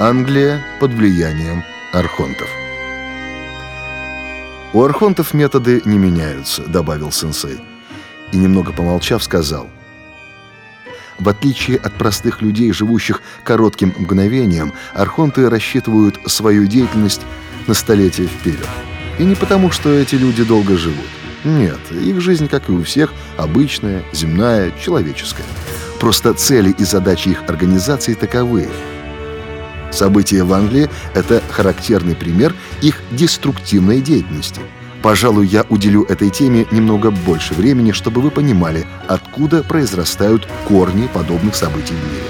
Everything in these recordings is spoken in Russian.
Англия под влиянием архонтов. «У архонтов методы не меняются», — добавил сенсей. И немного помолчав, сказал. В отличие от простых людей, живущих коротким мгновением, архонты рассчитывают свою деятельность на столетия вперед. И не потому, что эти люди долго живут. Нет, их жизнь, как и у всех, обычная, земная, человеческая. Просто цели и задачи их организации таковы. События в Англии – это характерный пример их деструктивной деятельности. Пожалуй, я уделю этой теме немного больше времени, чтобы вы понимали, откуда произрастают корни подобных событий в мире.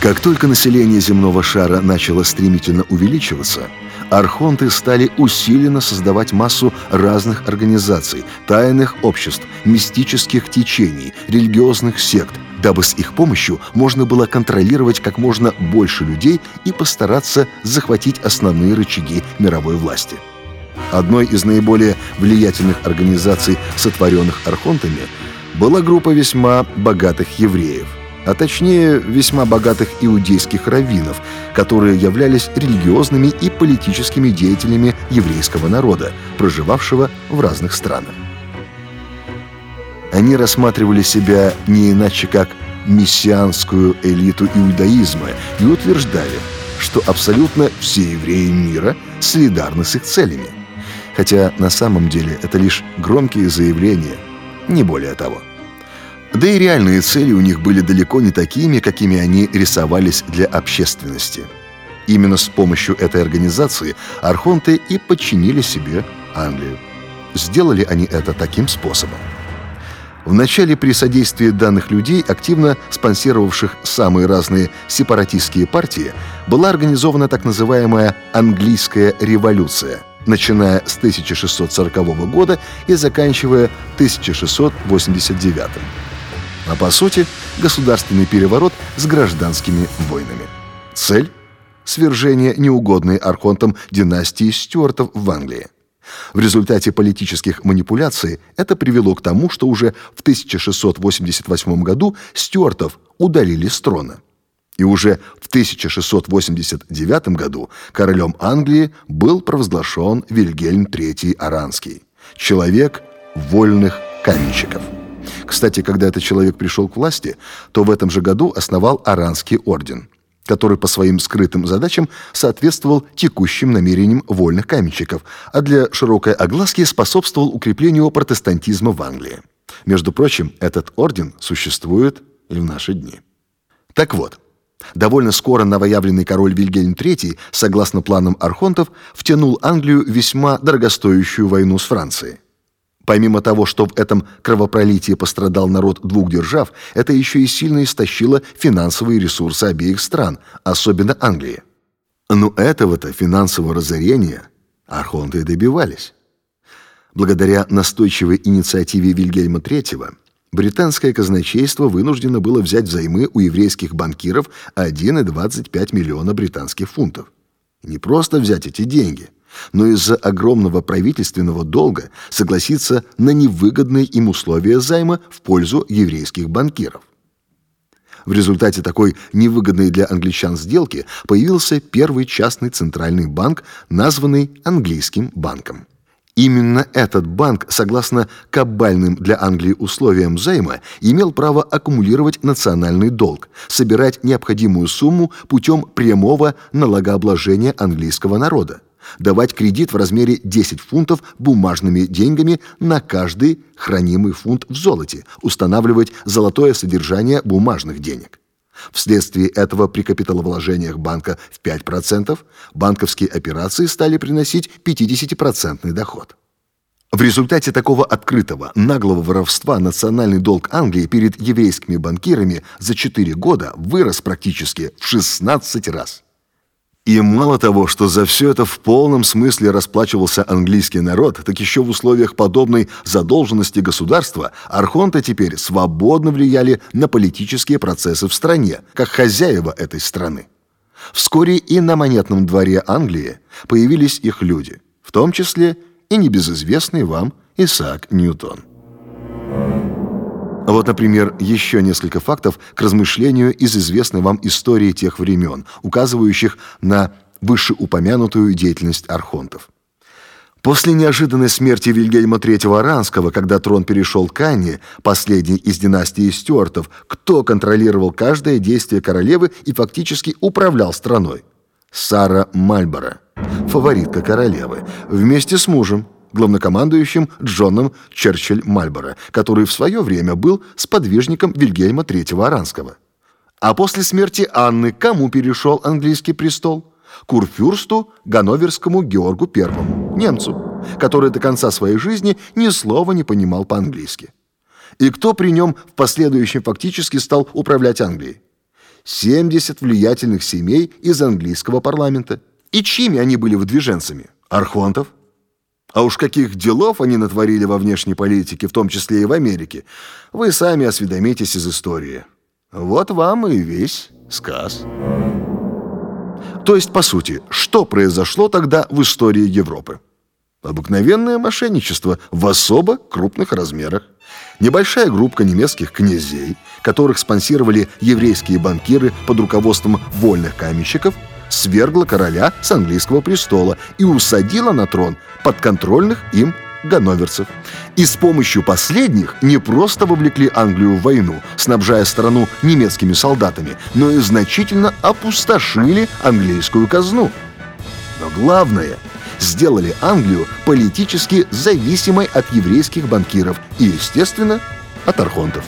Как только население земного шара начало стремительно увеличиваться, архонты стали усиленно создавать массу разных организаций, тайных обществ, мистических течений, религиозных сект, дабы с их помощью можно было контролировать как можно больше людей и постараться захватить основные рычаги мировой власти. Одной из наиболее влиятельных организаций, сотворенных архонтами, была группа весьма богатых евреев, а точнее весьма богатых иудейских раввинов, которые являлись религиозными и политическими деятелями еврейского народа, проживавшего в разных странах. Они рассматривали себя не иначе как мессианскую элиту иудаизма и утверждали, что абсолютно все евреи мира солидарны с их целями. Хотя на самом деле это лишь громкие заявления, не более того. Да и реальные цели у них были далеко не такими, какими они рисовались для общественности. Именно с помощью этой организации архонты и подчинили себе Англию. Сделали они это таким способом. Вначале при содействии данных людей, активно спонсировавших самые разные сепаратистские партии, была организована так называемая «английская революция», начиная с 1640 года и заканчивая 1689. А по сути, государственный переворот с гражданскими войнами. Цель – свержение неугодной архонтам династии Стюартов в Англии – в результате политических манипуляций это привело к тому, что уже в 1688 году стюартов удалили с трона. И уже в 1689 году королем Англии был провозглашен Вильгельм III Аранский, человек вольных каменщиков. Кстати, когда этот человек пришел к власти, то в этом же году основал Аранский орден – который по своим скрытым задачам соответствовал текущим намерениям вольных каменщиков, а для широкой огласки способствовал укреплению протестантизма в Англии. Между прочим, этот орден существует и в наши дни. Так вот, довольно скоро новоявленный король Вильгельм III, согласно планам архонтов, втянул Англию в весьма дорогостоящую войну с Францией. Помимо того, что в этом кровопролитии пострадал народ двух держав, это еще и сильно истощило финансовые ресурсы обеих стран, особенно Англии. Но этого-то финансового разорения архонты добивались. Благодаря настойчивой инициативе Вильгельма III британское казначейство вынуждено было взять взаймы у еврейских банкиров 1,25 миллиона британских фунтов. Не просто взять эти деньги – но из-за огромного правительственного долга согласиться на невыгодные им условия займа в пользу еврейских банкиров. В результате такой невыгодной для англичан сделки появился первый частный центральный банк, названный английским банком. Именно этот банк, согласно кабальным для Англии условиям займа, имел право аккумулировать национальный долг, собирать необходимую сумму путем прямого налогообложения английского народа давать кредит в размере 10 фунтов бумажными деньгами на каждый хранимый фунт в золоте, устанавливать золотое содержание бумажных денег. Вследствие этого при капиталовложениях банка в 5% банковские операции стали приносить 50% доход. В результате такого открытого, наглого воровства национальный долг Англии перед еврейскими банкирами за 4 года вырос практически в 16 раз. И мало того, что за все это в полном смысле расплачивался английский народ, так еще в условиях подобной задолженности государства архонты теперь свободно влияли на политические процессы в стране, как хозяева этой страны. Вскоре и на монетном дворе Англии появились их люди, в том числе и небезызвестный вам Исаак Ньютон. Вот, например, еще несколько фактов к размышлению из известной вам истории тех времен, указывающих на вышеупомянутую деятельность архонтов. После неожиданной смерти Вильгельма III Аранского, когда трон перешел к Анне, последней из династии Стюартов, кто контролировал каждое действие королевы и фактически управлял страной? Сара Мальборо, фаворитка королевы, вместе с мужем, главнокомандующим Джоном Черчилль Мальборо, который в свое время был сподвижником Вильгельма III Аранского. А после смерти Анны кому перешел английский престол? Курфюрсту Ганноверскому Георгу I, немцу, который до конца своей жизни ни слова не понимал по-английски. И кто при нем в последующем фактически стал управлять Англией? 70 влиятельных семей из английского парламента. И чьими они были выдвиженцами? Архонтов? А уж каких делов они натворили во внешней политике, в том числе и в Америке, вы сами осведомитесь из истории. Вот вам и весь сказ. То есть, по сути, что произошло тогда в истории Европы? Обыкновенное мошенничество в особо крупных размерах. Небольшая группа немецких князей, которых спонсировали еврейские банкиры под руководством вольных каменщиков – свергла короля с английского престола и усадила на трон подконтрольных им ганноверцев. И с помощью последних не просто вовлекли Англию в войну, снабжая страну немецкими солдатами, но и значительно опустошили английскую казну. Но главное, сделали Англию политически зависимой от еврейских банкиров и, естественно, от архонтов.